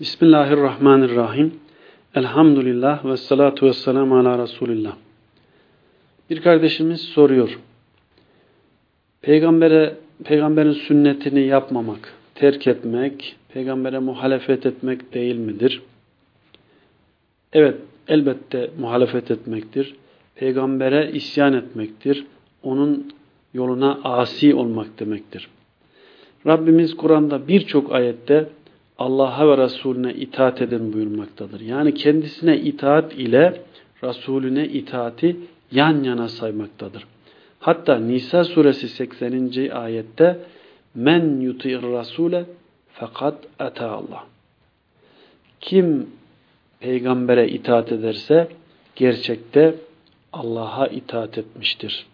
Bismillahirrahmanirrahim. Elhamdülillah ve salatu ve selamu ala Resulillah. Bir kardeşimiz soruyor. Peygambere, peygamberin sünnetini yapmamak, terk etmek, peygambere muhalefet etmek değil midir? Evet, elbette muhalefet etmektir. Peygambere isyan etmektir. Onun yoluna asi olmak demektir. Rabbimiz Kur'an'da birçok ayette Allah'a ve Resulüne itaat edin buyurmaktadır. Yani kendisine itaat ile Resulüne itaati yan yana saymaktadır. Hatta Nisa suresi 80. ayette men yuti'ir rasule fakat ata Allah. Kim peygambere itaat ederse gerçekte Allah'a itaat etmiştir.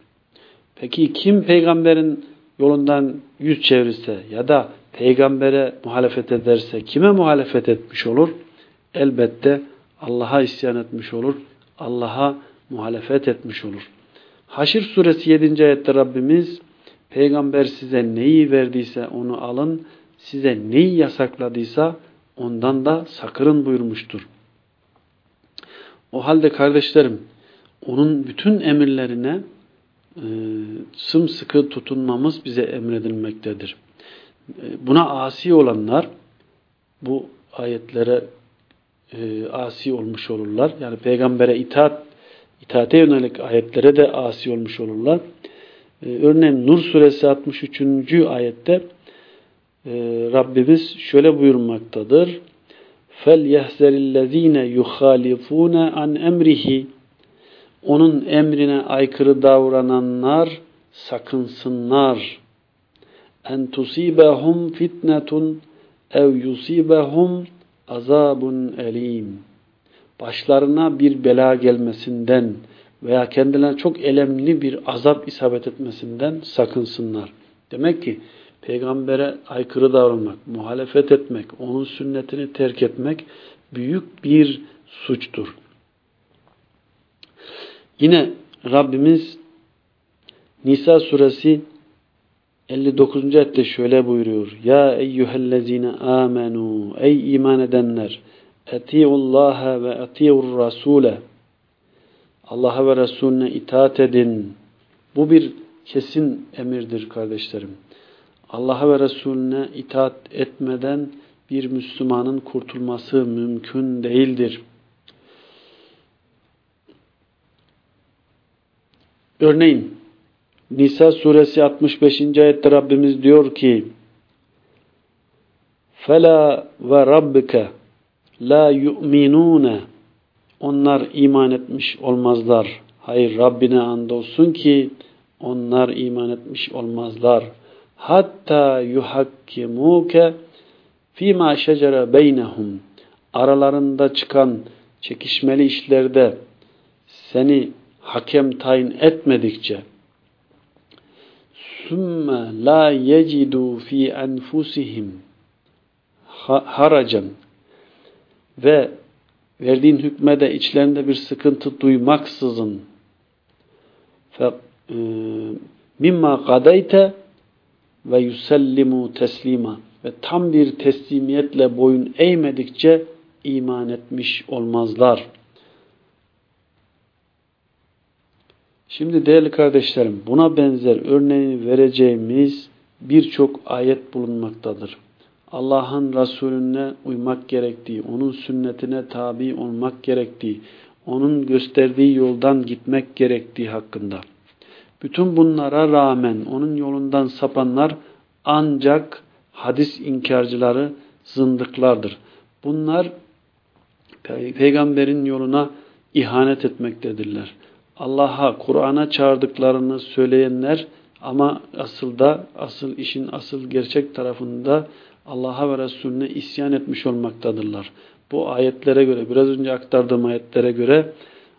Peki kim peygamberin yolundan yüz çevirirse ya da peygambere muhalefet ederse kime muhalefet etmiş olur? Elbette Allah'a isyan etmiş olur. Allah'a muhalefet etmiş olur. Haşr suresi 7. ayette Rabbimiz peygamber size neyi verdiyse onu alın, size neyi yasakladıysa ondan da sakırın buyurmuştur. O halde kardeşlerim onun bütün emirlerine e, sımsıkı tutunmamız bize emredilmektedir. E, buna asi olanlar bu ayetlere e, asi olmuş olurlar. Yani peygambere itaat itaate yönelik ayetlere de asi olmuş olurlar. E, örneğin Nur suresi 63. ayette e, Rabbimiz şöyle buyurmaktadır. فَلْيَحْزَرِ الَّذ۪ينَ يُخَالِفُونَ an emrihi Onun emrine aykırı davrananlar sakınsınlar en tusibahum fitnetun ev yusibahum azabun elim. Başlarına bir bela gelmesinden veya kendilerine çok elemli bir azap isabet etmesinden sakınsınlar. Demek ki peygambere aykırı davranmak, muhalefet etmek, onun sünnetini terk etmek büyük bir suçtur. Yine Rabbimiz Nisa suresi 59. ayette şöyle buyuruyor. Ya eyyühellezine amenu ey iman edenler etiullaha ve etiur rasule Allah'a ve Resulüne itaat edin. Bu bir kesin emirdir kardeşlerim. Allah'a ve Resulüne itaat etmeden bir Müslümanın kurtulması mümkün değildir. Örneğin Nisa suresi 65. ayette Rabbimiz diyor ki ve rabbike la yu'minune Onlar iman etmiş olmazlar. Hayır Rabbine andolsun ki onlar iman etmiş olmazlar. Hatta yuhakkimuke fîmâ şecere beynehum aralarında çıkan çekişmeli işlerde seni hakem tayin etmedikçe sümme la yecidu fi enfusihim haracan ve verdiğin hükmede içlerinde bir sıkıntı duymaksızın. Fe, e, mimma kadayte ve yusellimu teslima. Ve tam bir teslimiyetle boyun eğmedikçe iman etmiş olmazlar. Şimdi değerli kardeşlerim buna benzer örneğini vereceğimiz birçok ayet bulunmaktadır. Allah'ın Resulüne uymak gerektiği, onun sünnetine tabi olmak gerektiği, onun gösterdiği yoldan gitmek gerektiği hakkında. Bütün bunlara rağmen onun yolundan sapanlar ancak hadis inkarcıları zındıklardır. Bunlar peygamberin yoluna ihanet etmektedirler. Allah'a, Kur'an'a çağırdıklarını söyleyenler ama asıl da, asıl işin asıl gerçek tarafında Allah'a ve Resulüne isyan etmiş olmaktadırlar. Bu ayetlere göre, biraz önce aktardığım ayetlere göre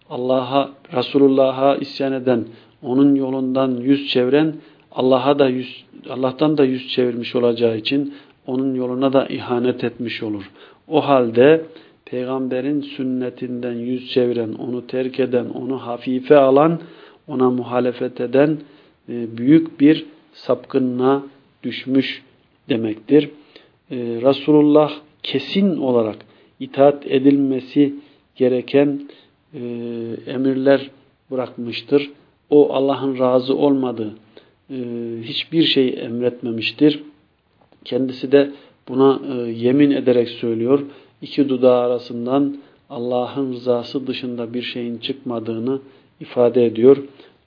Allah'a, Resulullah'a isyan eden, onun yolundan yüz çeviren, Allah'a da yüz, Allah'tan da yüz çevirmiş olacağı için onun yoluna da ihanet etmiş olur. O halde peygamberin sünnetinden yüz çeviren, onu terk eden, onu hafife alan, ona muhalefet eden e, büyük bir sapkınlığa düşmüş demektir. E, Resulullah kesin olarak itaat edilmesi gereken e, emirler bırakmıştır. O Allah'ın razı olmadığı hiçbir şey emretmemiştir. Kendisi de buna yemin ederek söylüyor. İki dudağı arasından Allah'ın rızası dışında bir şeyin çıkmadığını ifade ediyor.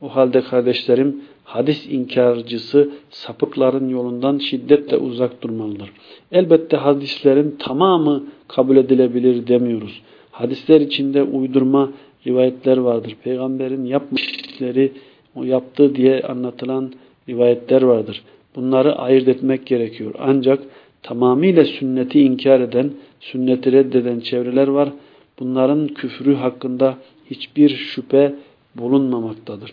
O halde kardeşlerim hadis inkarcısı sapıkların yolundan şiddetle uzak durmalıdır. Elbette hadislerin tamamı kabul edilebilir demiyoruz. Hadisler içinde uydurma rivayetler vardır. Peygamberin yapmışları o yaptı diye anlatılan rivayetler vardır. Bunları ayırt etmek gerekiyor. Ancak tamamıyla sünneti inkar eden, sünneti reddeden çevreler var. Bunların küfrü hakkında hiçbir şüphe bulunmamaktadır.